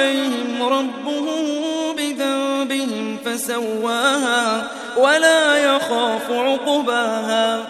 عليهم ربهم بذنبهم فسواها ولا يخاف عقباها